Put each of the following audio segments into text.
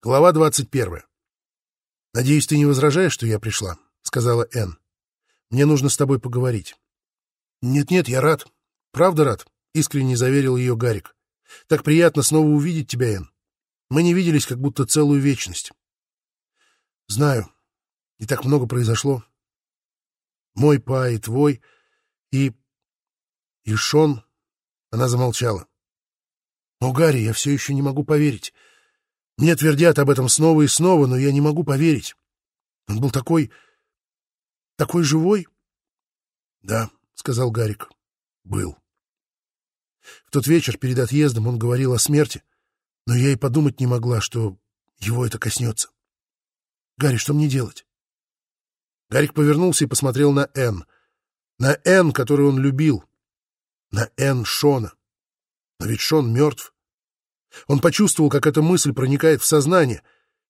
Глава двадцать первая. «Надеюсь, ты не возражаешь, что я пришла?» — сказала Энн. «Мне нужно с тобой поговорить». «Нет-нет, я рад. Правда рад?» — искренне заверил ее Гарик. «Так приятно снова увидеть тебя, Энн. Мы не виделись как будто целую вечность». «Знаю. И так много произошло. Мой па и твой, и... и Шон...» Она замолчала. «О, Гарри, я все еще не могу поверить. Мне твердят об этом снова и снова, но я не могу поверить. Он был такой... такой живой? — Да, — сказал Гарик. — Был. В тот вечер перед отъездом он говорил о смерти, но я и подумать не могла, что его это коснется. Гарри, что мне делать? Гарик повернулся и посмотрел на Энн. На Энн, которую он любил. На Энн Шона. Но ведь Шон мертв. Он почувствовал, как эта мысль проникает в сознание,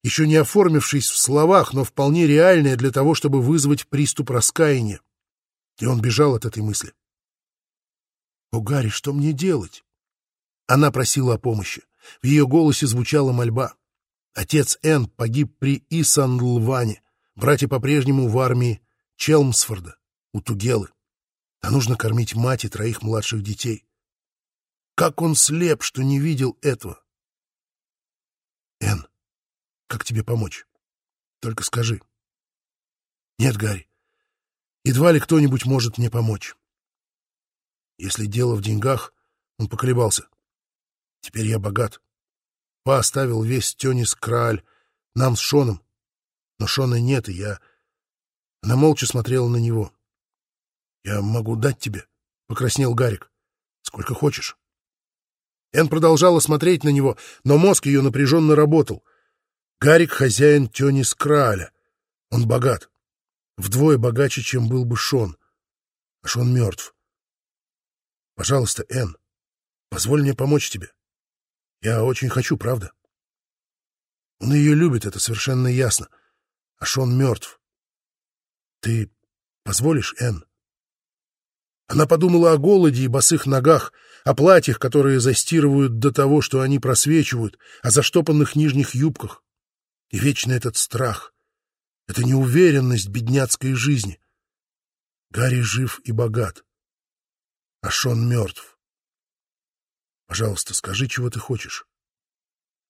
еще не оформившись в словах, но вполне реальная для того, чтобы вызвать приступ раскаяния. И он бежал от этой мысли. «О, Гарри, что мне делать?» Она просила о помощи. В ее голосе звучала мольба. Отец Энн погиб при Исанлване, братья по-прежнему в армии Челмсфорда, у Тугелы. А нужно кормить мать и троих младших детей. Как он слеп, что не видел этого? Эн, как тебе помочь? Только скажи. Нет, Гарри, едва ли кто-нибудь может мне помочь. Если дело в деньгах, он поколебался. Теперь я богат. Па оставил весь Тёнис Крааль нам с Шоном. Но Шона нет, и я... Она молча смотрела на него. — Я могу дать тебе, — покраснел Гарик. — Сколько хочешь. Эн продолжала смотреть на него, но мозг ее напряженно работал. Гарик — хозяин Тёнис Краля. Он богат. Вдвое богаче, чем был бы Шон. А Шон мертв. Пожалуйста, Эн, позволь мне помочь тебе. Я очень хочу, правда? Он ее любит, это совершенно ясно. А Шон мертв. Ты позволишь, Эн? Она подумала о голоде и босых ногах, о платьях, которые застирывают до того, что они просвечивают, о заштопанных нижних юбках. И вечно этот страх, эта неуверенность бедняцкой жизни. Гарри жив и богат, а Шон мертв. Пожалуйста, скажи, чего ты хочешь.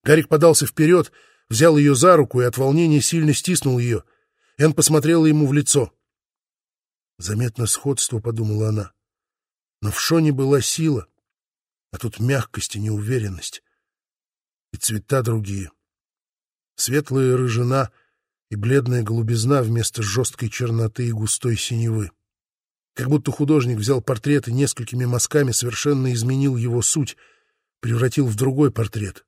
Гарик подался вперед, взял ее за руку и от волнения сильно стиснул ее. Эн посмотрела ему в лицо. Заметно сходство, — подумала она. Но в Шоне была сила, а тут мягкость и неуверенность. И цвета другие. Светлая рыжина и бледная голубизна вместо жесткой черноты и густой синевы. Как будто художник взял портрет и несколькими мазками совершенно изменил его суть, превратил в другой портрет.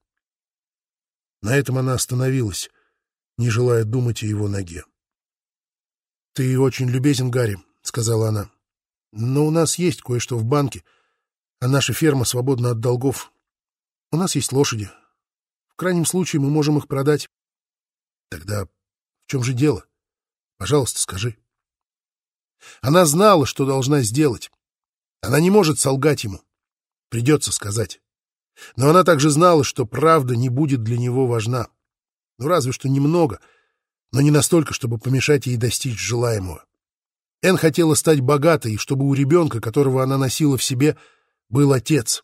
На этом она остановилась, не желая думать о его ноге. — Ты очень любезен, Гарри, — сказала она. «Но у нас есть кое-что в банке, а наша ферма свободна от долгов. У нас есть лошади. В крайнем случае мы можем их продать. Тогда в чем же дело? Пожалуйста, скажи». Она знала, что должна сделать. Она не может солгать ему. Придется сказать. Но она также знала, что правда не будет для него важна. Ну, разве что немного, но не настолько, чтобы помешать ей достичь желаемого. Эн хотела стать богатой, чтобы у ребенка, которого она носила в себе, был отец.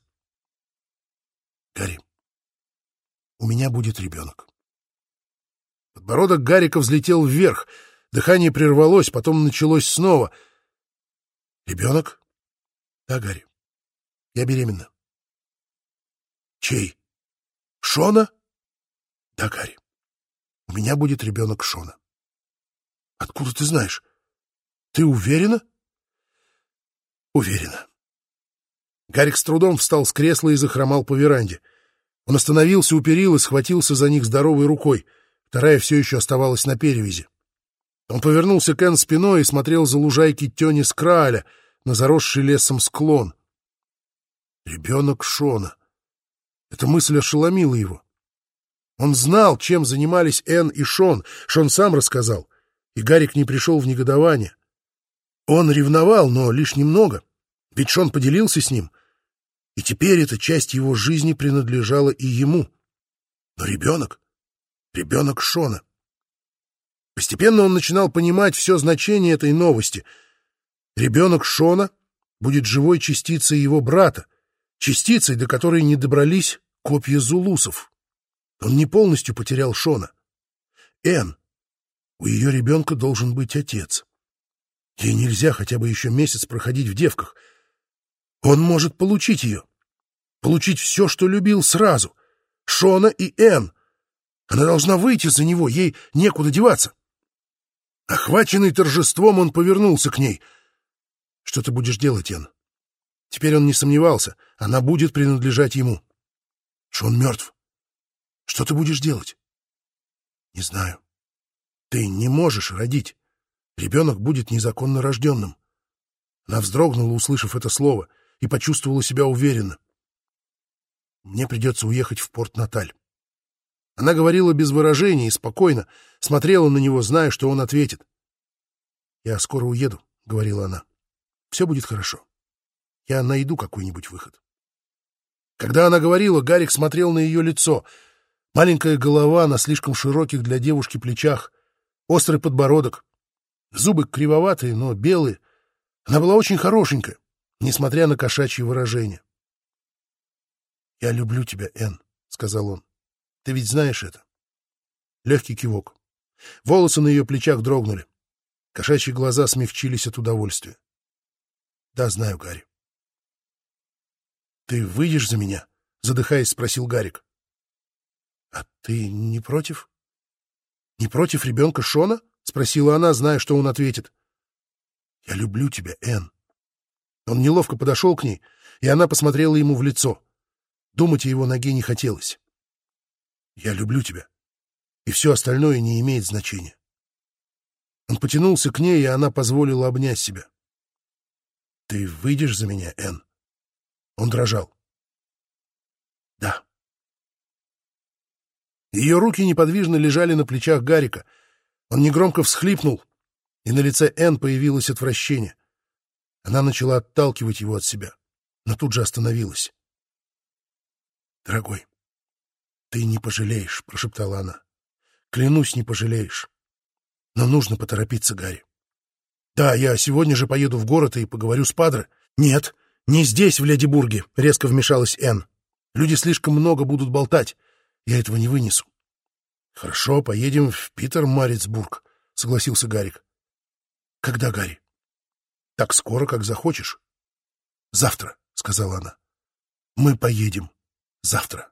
Гарри, у меня будет ребенок. Подбородок Гарика взлетел вверх, дыхание прервалось, потом началось снова. Ребенок? Да, Гарри. Я беременна. Чей? Шона? Да, Гарри. У меня будет ребенок Шона. Откуда ты знаешь? Ты уверена? Уверена. Гарик с трудом встал с кресла и захромал по веранде. Он остановился у перил и схватился за них здоровой рукой. Вторая все еще оставалась на перевязи. Он повернулся к Энн спиной и смотрел за лужайки тени с краля на заросший лесом склон. Ребенок Шона. Эта мысль ошеломила его. Он знал, чем занимались Энн и Шон. Шон сам рассказал. И Гарик не пришел в негодование. Он ревновал, но лишь немного, ведь Шон поделился с ним, и теперь эта часть его жизни принадлежала и ему. Но ребенок? Ребенок Шона. Постепенно он начинал понимать все значение этой новости. Ребенок Шона будет живой частицей его брата, частицей, до которой не добрались копья зулусов. Он не полностью потерял Шона. Эн, у ее ребенка должен быть отец. Ей нельзя хотя бы еще месяц проходить в девках. Он может получить ее. Получить все, что любил сразу. Шона и Эн. Она должна выйти за него, ей некуда деваться. Охваченный торжеством, он повернулся к ней. «Что ты будешь делать, Эн?» Теперь он не сомневался, она будет принадлежать ему. Шон мертв. Что ты будешь делать? Не знаю. Ты не можешь родить. Ребенок будет незаконно рожденным. Она вздрогнула, услышав это слово, и почувствовала себя уверенно. Мне придется уехать в порт Наталь. Она говорила без выражения и спокойно, смотрела на него, зная, что он ответит. «Я скоро уеду», — говорила она. «Все будет хорошо. Я найду какой-нибудь выход». Когда она говорила, Гарик смотрел на ее лицо. Маленькая голова на слишком широких для девушки плечах, острый подбородок, зубы кривоватые, но белые. Она была очень хорошенькая, несмотря на кошачье выражение. «Я люблю тебя, Энн», — сказал он. Ты ведь знаешь это. Легкий кивок. Волосы на ее плечах дрогнули. Кошачьи глаза смягчились от удовольствия. Да, знаю, Гарри. Ты выйдешь за меня? Задыхаясь, спросил Гарик. А ты не против? Не против ребенка Шона? Спросила она, зная, что он ответит. Я люблю тебя, Энн. Он неловко подошел к ней, и она посмотрела ему в лицо. Думать о его ноге не хотелось. Я люблю тебя, и все остальное не имеет значения. Он потянулся к ней, и она позволила обнять себя. «Ты выйдешь за меня, Энн?» Он дрожал. «Да». Ее руки неподвижно лежали на плечах Гарика. Он негромко всхлипнул, и на лице Энн появилось отвращение. Она начала отталкивать его от себя, но тут же остановилась. «Дорогой, «Ты не пожалеешь», — прошептала она. «Клянусь, не пожалеешь. Но нужно поторопиться, Гарри. Да, я сегодня же поеду в город и поговорю с Падре. Нет, не здесь, в Ледибурге, — резко вмешалась Энн. Люди слишком много будут болтать. Я этого не вынесу. Хорошо, поедем в Питер-Марицбург, — согласился Гарик. Когда, Гарри? Так скоро, как захочешь. Завтра, — сказала она. Мы поедем завтра.